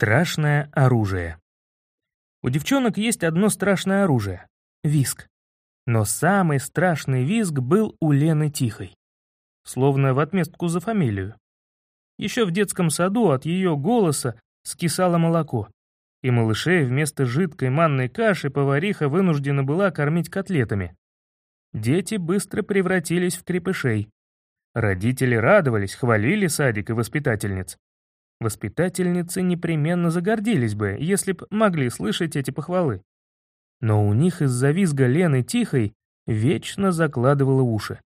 Страшное оружие. У девчонок есть одно страшное оружие — виск. Но самый страшный визг был у Лены Тихой. Словно в отместку за фамилию. Еще в детском саду от ее голоса скисало молоко, и малышей вместо жидкой манной каши повариха вынуждена была кормить котлетами. Дети быстро превратились в крепышей. Родители радовались, хвалили садик и воспитательниц. Воспитательницы непременно загордились бы, если б могли слышать эти похвалы. Но у них из-за визга Лены Тихой вечно закладывало уши.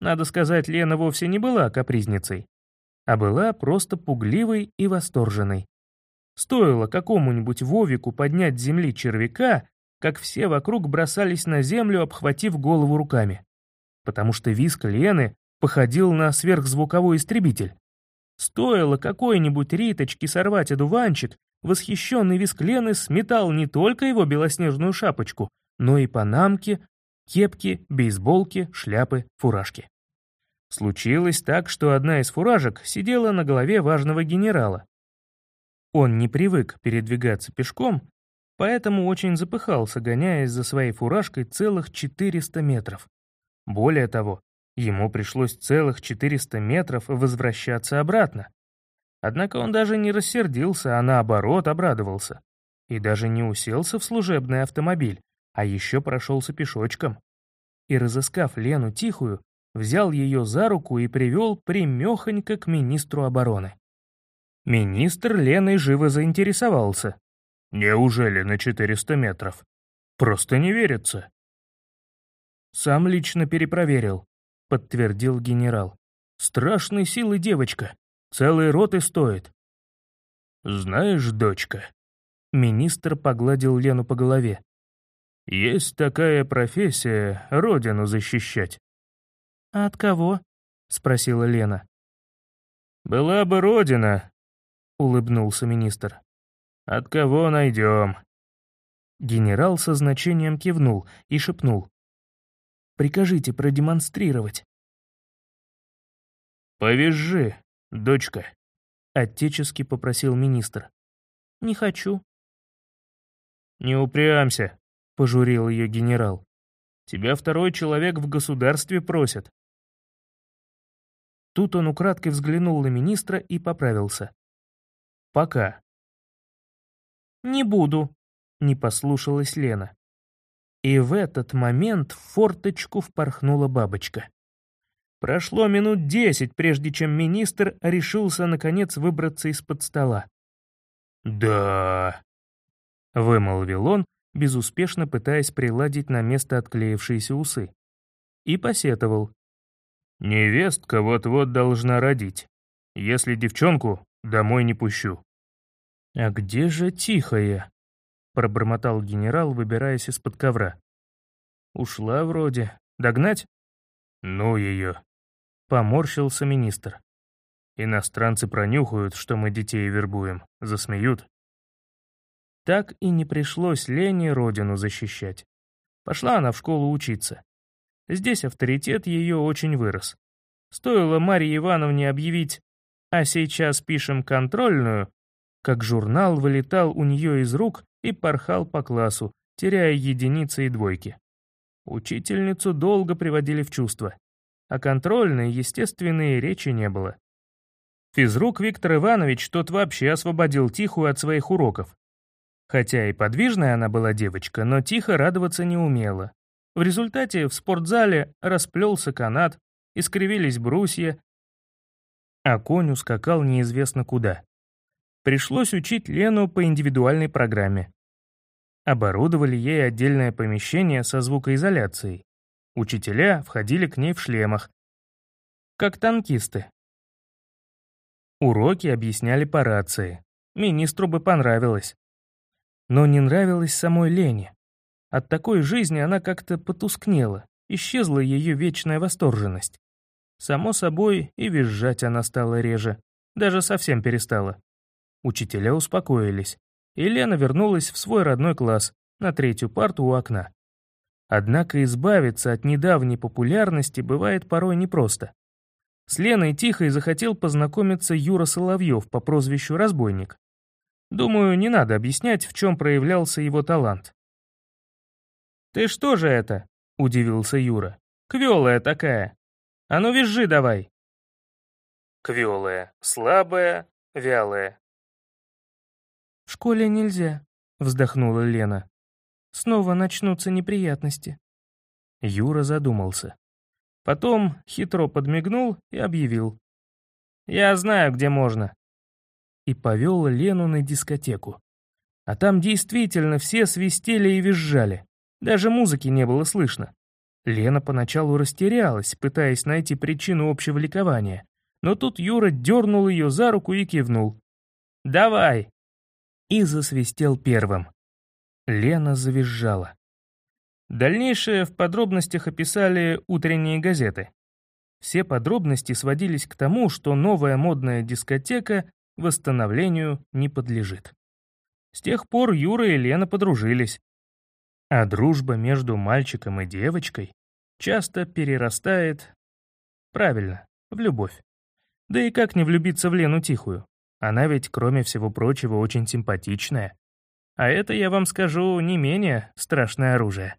Надо сказать, Лена вовсе не была капризницей, а была просто пугливой и восторженной. Стоило какому-нибудь Вовику поднять с земли червяка, как все вокруг бросались на землю, обхватив голову руками. Потому что виск Лены походил на сверхзвуковой истребитель. Стоило какой-нибудь Риточке сорвать одуванчик, восхищенный виск Лены сметал не только его белоснежную шапочку, но и панамки, кепки, бейсболки, шляпы, фуражки. Случилось так, что одна из фуражек сидела на голове важного генерала. Он не привык передвигаться пешком, поэтому очень запыхался, гоняясь за своей фуражкой целых 400 метров. Более того, Ему пришлось целых 400 метров возвращаться обратно. Однако он даже не рассердился, а наоборот обрадовался. И даже не уселся в служебный автомобиль, а еще прошелся пешочком. И, разыскав Лену Тихую, взял ее за руку и привел примехонько к министру обороны. Министр Леной живо заинтересовался. «Неужели на 400 метров? Просто не верится». Сам лично перепроверил подтвердил генерал. «Страшной силы девочка. Целые роты стоит». «Знаешь, дочка...» Министр погладил Лену по голове. «Есть такая профессия — родину защищать». «А от кого?» — спросила Лена. «Была бы родина», — улыбнулся министр. «От кого найдем?» Генерал со значением кивнул и шепнул. Прикажите продемонстрировать». «Повяжи, дочка», — отечески попросил министр. «Не хочу». «Не упрямся», — пожурил ее генерал. «Тебя второй человек в государстве просит». Тут он украдкой взглянул на министра и поправился. «Пока». «Не буду», — не послушалась Лена. И в этот момент в форточку впорхнула бабочка. Прошло минут десять, прежде чем министр решился наконец выбраться из-под стола. «Да...» — вымолвил он, безуспешно пытаясь приладить на место отклеившиеся усы. И посетовал. «Невестка вот-вот должна родить. Если девчонку, домой не пущу». «А где же тихая?» — пробормотал генерал, выбираясь из-под ковра. «Ушла вроде. Догнать?» «Ну ее!» — поморщился министр. «Иностранцы пронюхают, что мы детей вербуем, засмеют». Так и не пришлось Лене родину защищать. Пошла она в школу учиться. Здесь авторитет ее очень вырос. Стоило Марье Ивановне объявить «А сейчас пишем контрольную», как журнал вылетал у нее из рук и порхал по классу, теряя единицы и двойки. Учительницу долго приводили в чувство, а контрольной, естественной речи не было. Физрук Виктор Иванович тот вообще освободил Тихую от своих уроков. Хотя и подвижная она была девочка, но тихо радоваться не умела. В результате в спортзале расплелся канат, искривились брусья, а конь ускакал неизвестно куда. Пришлось учить Лену по индивидуальной программе. Оборудовали ей отдельное помещение со звукоизоляцией. Учителя входили к ней в шлемах, как танкисты. Уроки объясняли по рации. Министру бы понравилось. Но не нравилось самой Лене. От такой жизни она как-то потускнела, исчезла ее вечная восторженность. Само собой, и визжать она стала реже, даже совсем перестала. Учителя успокоились, и Лена вернулась в свой родной класс, на третью парту у окна. Однако избавиться от недавней популярности бывает порой непросто. С Леной Тихой захотел познакомиться Юра Соловьев по прозвищу «Разбойник». Думаю, не надо объяснять, в чем проявлялся его талант. «Ты что же это?» — удивился Юра. «Квелая такая. А ну визжи давай!» Квелая, слабая, вялая. «В школе нельзя», — вздохнула Лена. «Снова начнутся неприятности». Юра задумался. Потом хитро подмигнул и объявил. «Я знаю, где можно». И повел Лену на дискотеку. А там действительно все свистели и визжали. Даже музыки не было слышно. Лена поначалу растерялась, пытаясь найти причину общего ликования. Но тут Юра дернул ее за руку и кивнул. «Давай!» И засвистел первым. Лена завизжала. Дальнейшее в подробностях описали утренние газеты. Все подробности сводились к тому, что новая модная дискотека восстановлению не подлежит. С тех пор Юра и Лена подружились. А дружба между мальчиком и девочкой часто перерастает, правильно, в любовь. Да и как не влюбиться в Лену Тихую? Она ведь, кроме всего прочего, очень симпатичная. А это, я вам скажу, не менее страшное оружие.